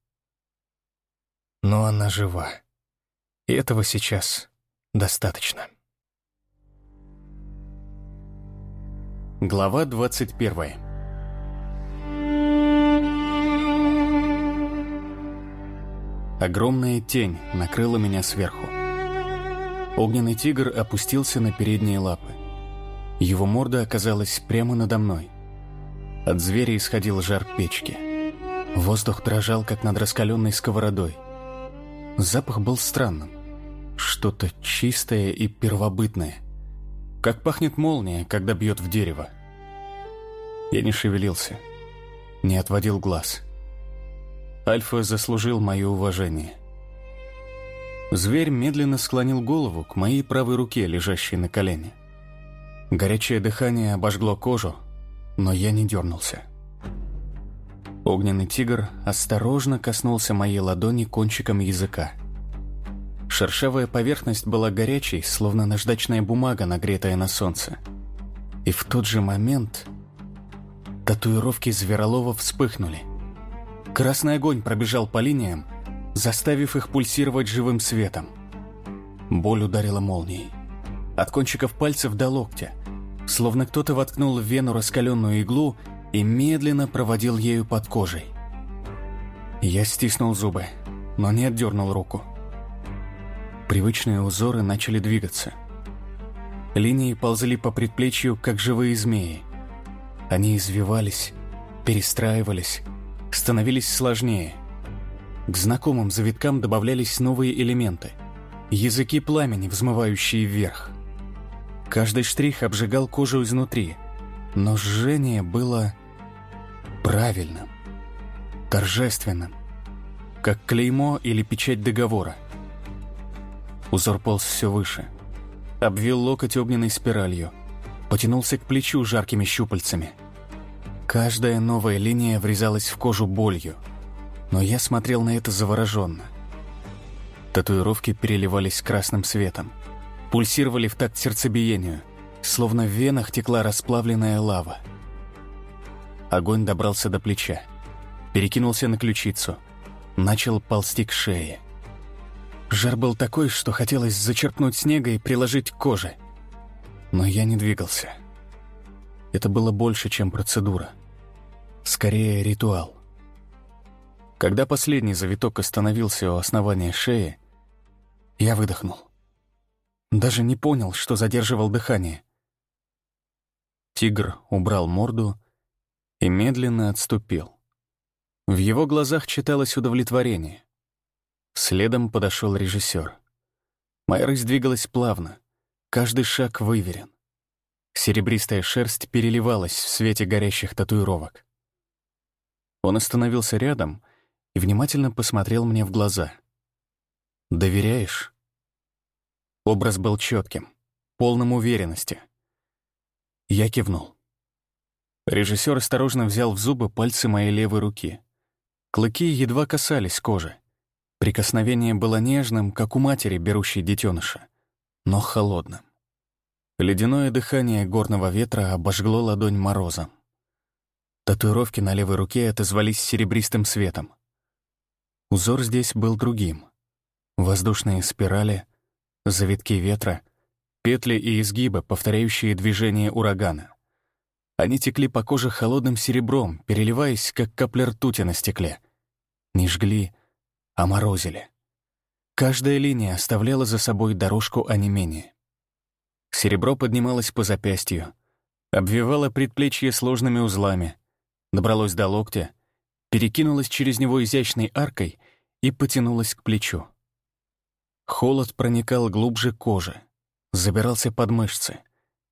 Но она жива. И этого сейчас достаточно. Глава 21 Огромная тень накрыла меня сверху. Огненный тигр опустился на передние лапы. Его морда оказалась прямо надо мной. От зверя исходил жар печки. Воздух дрожал, как над раскаленной сковородой. Запах был странным. Что-то чистое и первобытное. Как пахнет молния, когда бьет в дерево. Я не шевелился, не отводил глаз. Альфа заслужил мое уважение. Зверь медленно склонил голову к моей правой руке, лежащей на колене. Горячее дыхание обожгло кожу, но я не дернулся. Огненный тигр осторожно коснулся моей ладони кончиком языка. Шершавая поверхность была горячей, словно наждачная бумага, нагретая на солнце. И в тот же момент татуировки Зверолова вспыхнули. Красный огонь пробежал по линиям, заставив их пульсировать живым светом. Боль ударила молнией. От кончиков пальцев до локтя, словно кто-то воткнул в вену раскаленную иглу и медленно проводил ею под кожей. Я стиснул зубы, но не отдернул руку. Привычные узоры начали двигаться. Линии ползли по предплечью, как живые змеи. Они извивались, перестраивались, становились сложнее. К знакомым завиткам добавлялись новые элементы. Языки пламени, взмывающие вверх. Каждый штрих обжигал кожу изнутри, но жжение было правильным, торжественным, как клеймо или печать договора. Узор полз все выше. Обвил локоть огненной спиралью. Потянулся к плечу жаркими щупальцами. Каждая новая линия врезалась в кожу болью. Но я смотрел на это завороженно. Татуировки переливались красным светом. Пульсировали в такт сердцебиению, словно в венах текла расплавленная лава. Огонь добрался до плеча. Перекинулся на ключицу. Начал ползти к шее. Жар был такой, что хотелось зачерпнуть снега и приложить к коже. Но я не двигался. Это было больше, чем процедура. Скорее, ритуал. Когда последний завиток остановился у основания шеи, я выдохнул. Даже не понял, что задерживал дыхание. Тигр убрал морду и медленно отступил. В его глазах читалось удовлетворение. Следом подошел режиссер. Моя рысь двигалась плавно, каждый шаг выверен. Серебристая шерсть переливалась в свете горящих татуировок. Он остановился рядом и внимательно посмотрел мне в глаза. «Доверяешь?» Образ был четким, полным уверенности. Я кивнул. Режиссер осторожно взял в зубы пальцы моей левой руки. Клыки едва касались кожи. Прикосновение было нежным, как у матери, берущей детеныша, но холодным. Ледяное дыхание горного ветра обожгло ладонь морозом. Татуировки на левой руке отозвались серебристым светом. Узор здесь был другим. Воздушные спирали — завитки ветра, петли и изгибы, повторяющие движение урагана. Они текли по коже холодным серебром, переливаясь, как капли ртути на стекле. Не жгли, а морозили. Каждая линия оставляла за собой дорожку онемения. Серебро поднималось по запястью, обвивало предплечье сложными узлами, добралось до локтя, перекинулось через него изящной аркой и потянулось к плечу. Холод проникал глубже кожи, забирался под мышцы,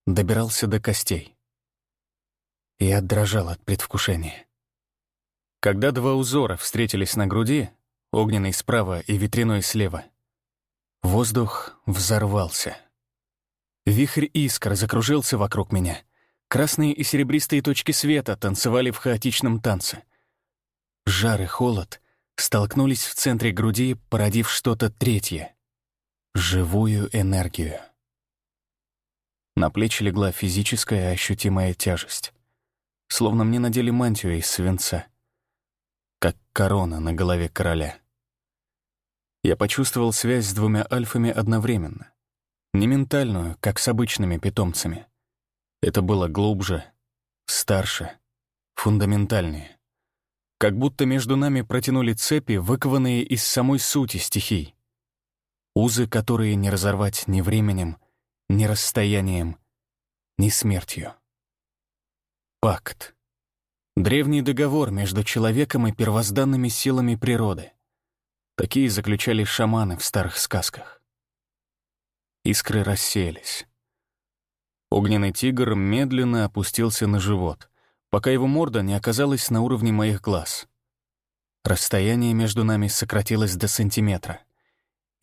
добирался до костей. Я дрожал от предвкушения. Когда два узора встретились на груди, огненный справа и ветряной слева, воздух взорвался. Вихрь искр закружился вокруг меня. Красные и серебристые точки света танцевали в хаотичном танце. Жар и холод столкнулись в центре груди, породив что-то третье живую энергию. На плечи легла физическая ощутимая тяжесть. Словно мне надели мантию из свинца. Как корона на голове короля. Я почувствовал связь с двумя альфами одновременно. Не ментальную, как с обычными питомцами. Это было глубже, старше, фундаментальнее. Как будто между нами протянули цепи, выкованные из самой сути стихий. Узы, которые не разорвать ни временем, ни расстоянием, ни смертью. Пакт. Древний договор между человеком и первозданными силами природы. Такие заключали шаманы в старых сказках. Искры рассеялись. Огненный тигр медленно опустился на живот, пока его морда не оказалась на уровне моих глаз. Расстояние между нами сократилось до сантиметра —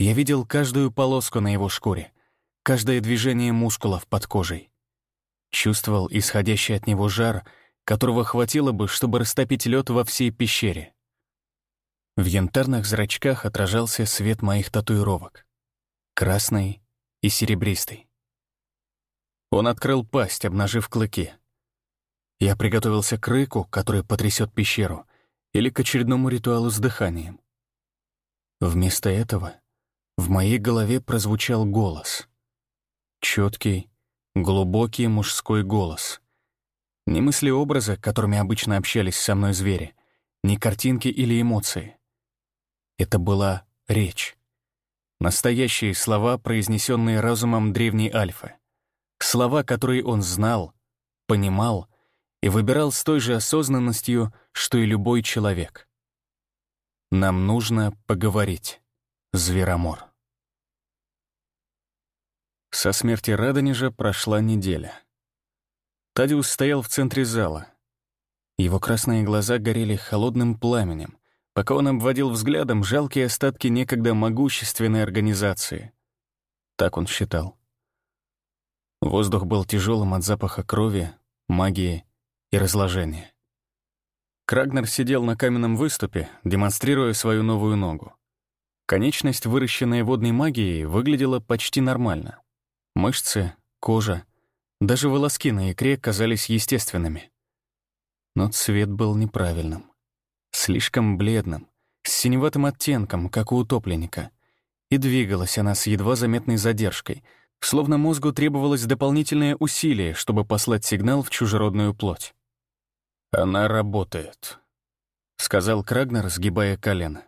я видел каждую полоску на его шкуре, каждое движение мускулов под кожей. Чувствовал исходящий от него жар, которого хватило бы, чтобы растопить лед во всей пещере. В янтарных зрачках отражался свет моих татуировок. Красный и серебристый. Он открыл пасть, обнажив клыки. Я приготовился к рыку, который потрясет пещеру, или к очередному ритуалу с дыханием. Вместо этого в моей голове прозвучал голос. Четкий, глубокий мужской голос. Не мысли-образы, которыми обычно общались со мной звери, не картинки или эмоции. Это была речь. Настоящие слова, произнесенные разумом древней Альфы. Слова, которые он знал, понимал и выбирал с той же осознанностью, что и любой человек. Нам нужно поговорить, Зверомор. Со смерти Радонежа прошла неделя. Тадиус стоял в центре зала. Его красные глаза горели холодным пламенем, пока он обводил взглядом жалкие остатки некогда могущественной организации. Так он считал. Воздух был тяжелым от запаха крови, магии и разложения. Крагнер сидел на каменном выступе, демонстрируя свою новую ногу. Конечность, выращенная водной магией, выглядела почти нормально. Мышцы, кожа, даже волоски на икре казались естественными. Но цвет был неправильным. Слишком бледным, с синеватым оттенком, как у утопленника. И двигалась она с едва заметной задержкой, Словно мозгу требовалось дополнительное усилие, чтобы послать сигнал в чужеродную плоть. «Она работает», — сказал Крагнер, сгибая колено.